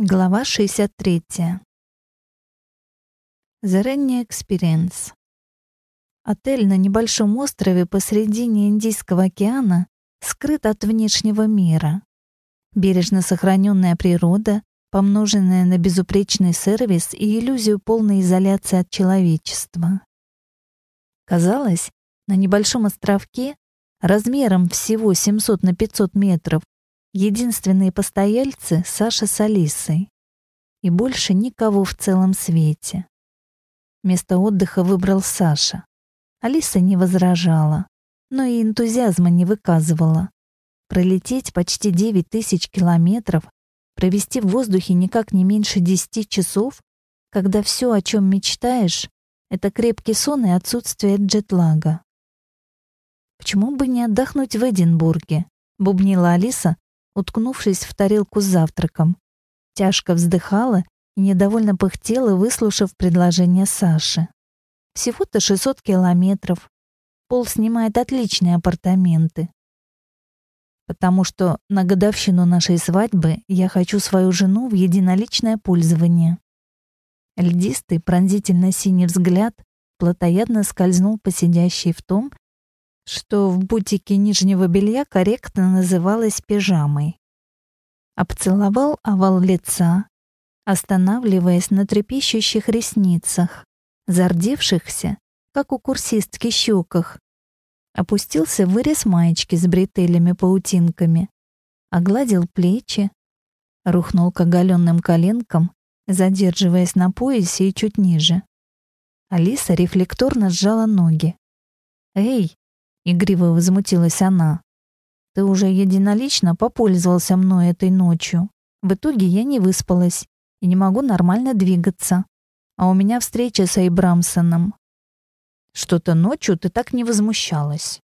Глава 63. The Rennie Experience. Отель на небольшом острове посредине Индийского океана скрыт от внешнего мира. Бережно сохраненная природа, помноженная на безупречный сервис и иллюзию полной изоляции от человечества. Казалось, на небольшом островке, размером всего 700 на 500 метров, Единственные постояльцы — Саша с Алисой. И больше никого в целом свете. Место отдыха выбрал Саша. Алиса не возражала, но и энтузиазма не выказывала. Пролететь почти 9 тысяч километров, провести в воздухе никак не меньше 10 часов, когда все, о чем мечтаешь, это крепкий сон и отсутствие джетлага. Почему бы не отдохнуть в Эдинбурге? бубнила Алиса, уткнувшись в тарелку с завтраком. Тяжко вздыхала и недовольно пыхтела, выслушав предложение Саши. Всего-то 600 километров. Пол снимает отличные апартаменты. Потому что на годовщину нашей свадьбы я хочу свою жену в единоличное пользование. Льдистый пронзительно-синий взгляд плотоядно скользнул по сидящей в том, что в бутике нижнего белья корректно называлось пижамой. Обцеловал овал лица, останавливаясь на трепещущих ресницах, зардевшихся, как у курсистки щеках. Опустился в вырез маечки с бретелями-паутинками, огладил плечи, рухнул к оголенным коленкам, задерживаясь на поясе и чуть ниже. Алиса рефлекторно сжала ноги. «Эй, Игриво возмутилась она. Ты уже единолично попользовался мной этой ночью. В итоге я не выспалась и не могу нормально двигаться. А у меня встреча с Эйбрамсоном. Что-то ночью ты так не возмущалась.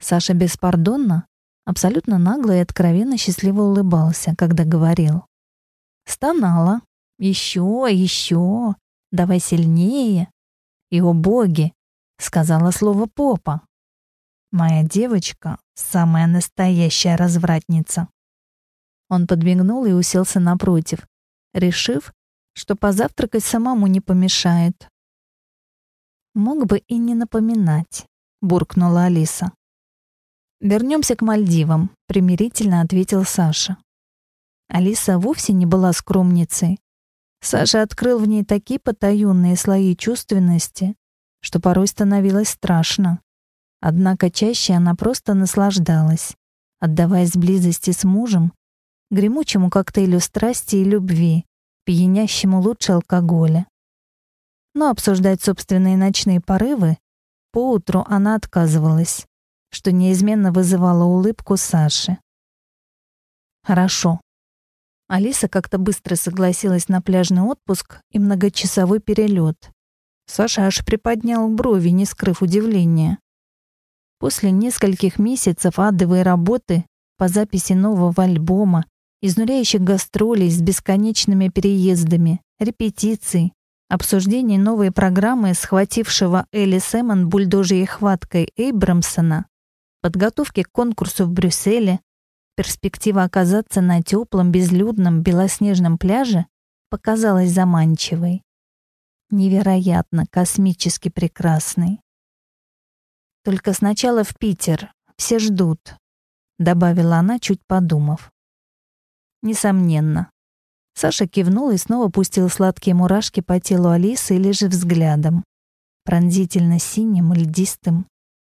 Саша беспардонно, абсолютно нагло и откровенно счастливо улыбался, когда говорил. Стонала. Еще, еще. Давай сильнее. И, о боги, сказала слово попа. Моя девочка — самая настоящая развратница. Он подмигнул и уселся напротив, решив, что позавтракать самому не помешает. «Мог бы и не напоминать», — буркнула Алиса. «Вернемся к Мальдивам», — примирительно ответил Саша. Алиса вовсе не была скромницей. Саша открыл в ней такие потаенные слои чувственности, что порой становилось страшно. Однако чаще она просто наслаждалась, отдаваясь близости с мужем, гремучему коктейлю страсти и любви, пьянящему лучше алкоголя. Но обсуждать собственные ночные порывы поутру она отказывалась, что неизменно вызывало улыбку Саши. Хорошо. Алиса как-то быстро согласилась на пляжный отпуск и многочасовой перелет. Саша аж приподнял брови, не скрыв удивления. После нескольких месяцев адовой работы по записи нового альбома, изнуряющих гастролей с бесконечными переездами, репетиций, обсуждений новой программы схватившего Элли Сэмон бульдожьей хваткой Эйбрамсона, подготовки к конкурсу в Брюсселе, перспектива оказаться на теплом, безлюдном, белоснежном пляже показалась заманчивой. Невероятно космически прекрасной. Только сначала в Питер. Все ждут», — добавила она, чуть подумав. «Несомненно». Саша кивнул и снова пустил сладкие мурашки по телу Алисы или же взглядом. Пронзительно синим, льдистым,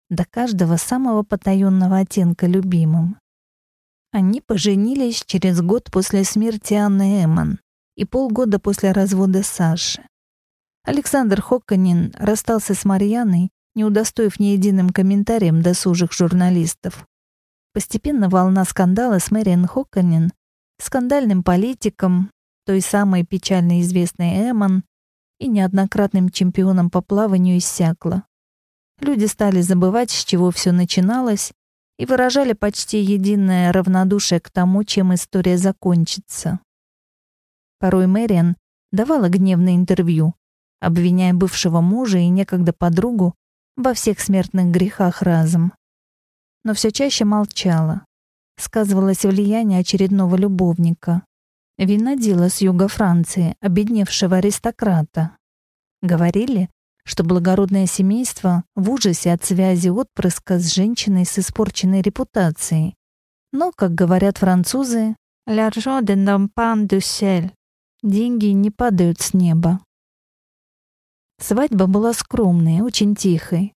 до каждого самого потаенного оттенка любимым. Они поженились через год после смерти Анны Эммон и полгода после развода Саши. Александр Хоконин расстался с Марьяной не удостоив ни единым комментарием досужих журналистов. Постепенно волна скандала с Мэриан Хокканин, скандальным политиком, той самой печально известной Эмон и неоднократным чемпионом по плаванию иссякла. Люди стали забывать, с чего все начиналось, и выражали почти единое равнодушие к тому, чем история закончится. Порой Мэриан давала гневное интервью, обвиняя бывшего мужа и некогда подругу во всех смертных грехах разом. Но все чаще молчала. Сказывалось влияние очередного любовника. винодела с юга Франции, обедневшего аристократа. Говорили, что благородное семейство в ужасе от связи отпрыска с женщиной с испорченной репутацией. Но, как говорят французы, «L'argent de nom pas du ciel» — деньги не падают с неба. Свадьба была скромной, очень тихой.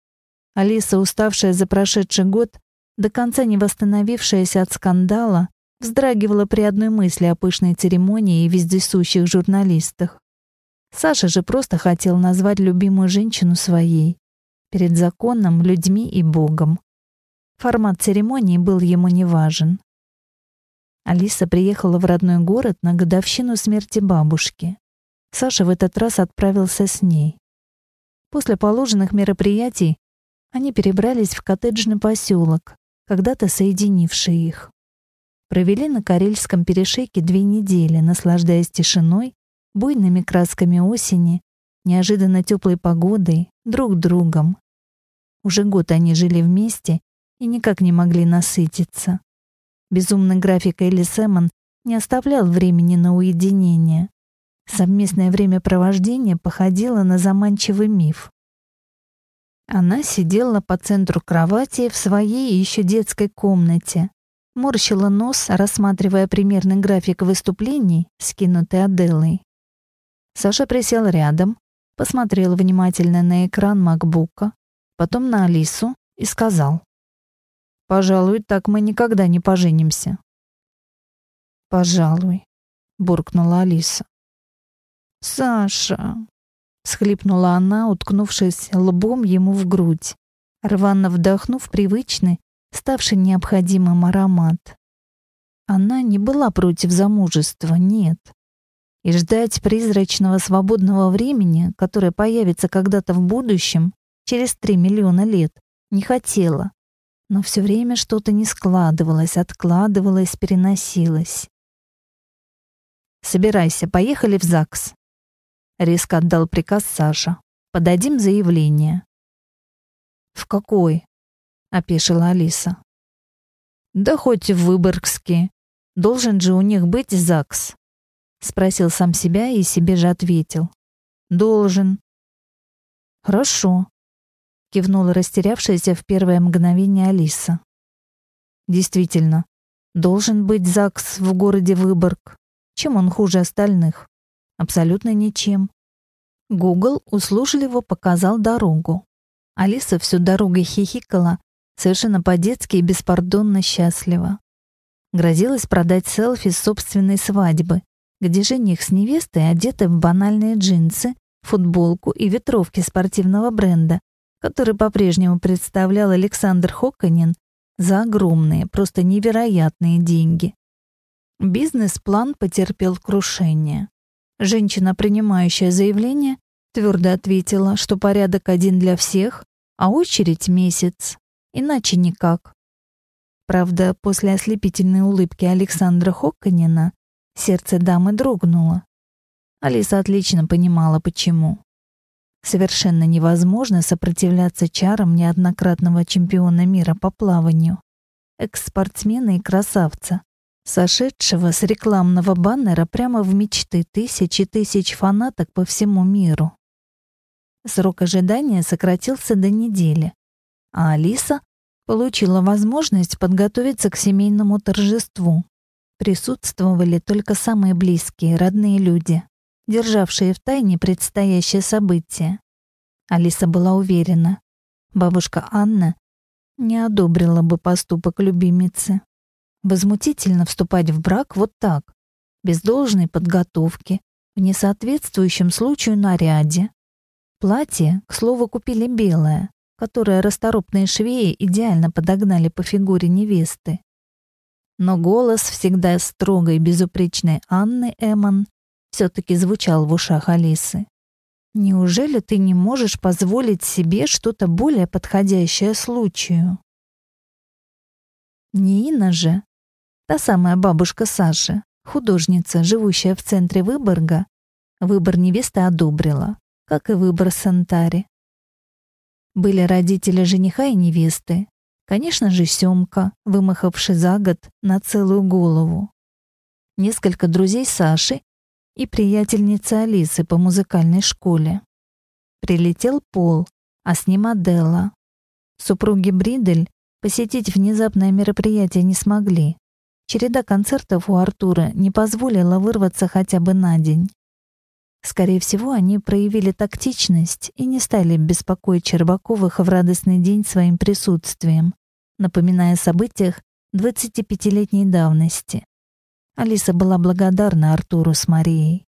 Алиса, уставшая за прошедший год, до конца не восстановившаяся от скандала, вздрагивала при одной мысли о пышной церемонии и вездесущих журналистах. Саша же просто хотел назвать любимую женщину своей, перед законом, людьми и Богом. Формат церемонии был ему не важен. Алиса приехала в родной город на годовщину смерти бабушки. Саша в этот раз отправился с ней. После положенных мероприятий они перебрались в коттеджный поселок, когда-то соединивший их. Провели на Карельском перешейке две недели, наслаждаясь тишиной буйными красками осени, неожиданно теплой погодой, друг другом. Уже год они жили вместе и никак не могли насытиться. Безумный график Элли Сэмон не оставлял времени на уединение. Совместное времяпровождение походило на заманчивый миф. Она сидела по центру кровати в своей еще детской комнате, морщила нос, рассматривая примерный график выступлений, скинутый Аделой. Саша присел рядом, посмотрел внимательно на экран макбука, потом на Алису и сказал. «Пожалуй, так мы никогда не поженимся». «Пожалуй», — буркнула Алиса. «Саша», — схлипнула она, уткнувшись лбом ему в грудь, рвано вдохнув привычный, ставший необходимым аромат. Она не была против замужества, нет и ждать призрачного свободного времени, которое появится когда-то в будущем, через три миллиона лет, не хотела. Но все время что-то не складывалось, откладывалось, переносилось. «Собирайся, поехали в ЗАГС», — резко отдал приказ Саша. «Подадим заявление». «В какой?» — опешила Алиса. «Да хоть в Выборгский. Должен же у них быть ЗАГС». Спросил сам себя и себе же ответил. Должен. Хорошо. Кивнула растерявшаяся в первое мгновение Алиса. Действительно, должен быть ЗАГС в городе Выборг. Чем он хуже остальных? Абсолютно ничем. Гугл услужливо показал дорогу. Алиса всю дорогу хихикала, совершенно по-детски и беспардонно счастлива. Грозилась продать селфи с собственной свадьбы, где жених с невестой одеты в банальные джинсы, футболку и ветровки спортивного бренда, который по-прежнему представлял Александр Хоконин за огромные, просто невероятные деньги. Бизнес-план потерпел крушение. Женщина, принимающая заявление, твердо ответила, что порядок один для всех, а очередь месяц. Иначе никак. Правда, после ослепительной улыбки Александра Хоконина Сердце дамы дрогнуло. Алиса отлично понимала, почему. Совершенно невозможно сопротивляться чарам неоднократного чемпиона мира по плаванию, экс-спортсмена и красавца, сошедшего с рекламного баннера прямо в мечты тысяч и тысяч фанаток по всему миру. Срок ожидания сократился до недели, а Алиса получила возможность подготовиться к семейному торжеству. Присутствовали только самые близкие, родные люди, державшие в тайне предстоящее событие. Алиса была уверена, бабушка Анна не одобрила бы поступок любимицы. Возмутительно вступать в брак вот так, без должной подготовки, в несоответствующем случаю наряде. Платье, к слову, купили белое, которое расторопные швеи идеально подогнали по фигуре невесты но голос всегда строгой безупречной Анны Эмон все-таки звучал в ушах Алисы. «Неужели ты не можешь позволить себе что-то более подходящее случаю?» Нина же, та самая бабушка Саши, художница, живущая в центре Выборга, выбор невесты одобрила, как и выбор Сантари. Были родители жениха и невесты, Конечно же, Сёмка, вымахавший за год на целую голову. несколько друзей Саши и приятельница Алисы по музыкальной школе. Прилетел Пол, а с ним Аделла. Супруги Бридель посетить внезапное мероприятие не смогли. Череда концертов у Артура не позволила вырваться хотя бы на день. Скорее всего, они проявили тактичность и не стали беспокоить Чербаковых в радостный день своим присутствием, напоминая о событиях 25-летней давности. Алиса была благодарна Артуру с Марией.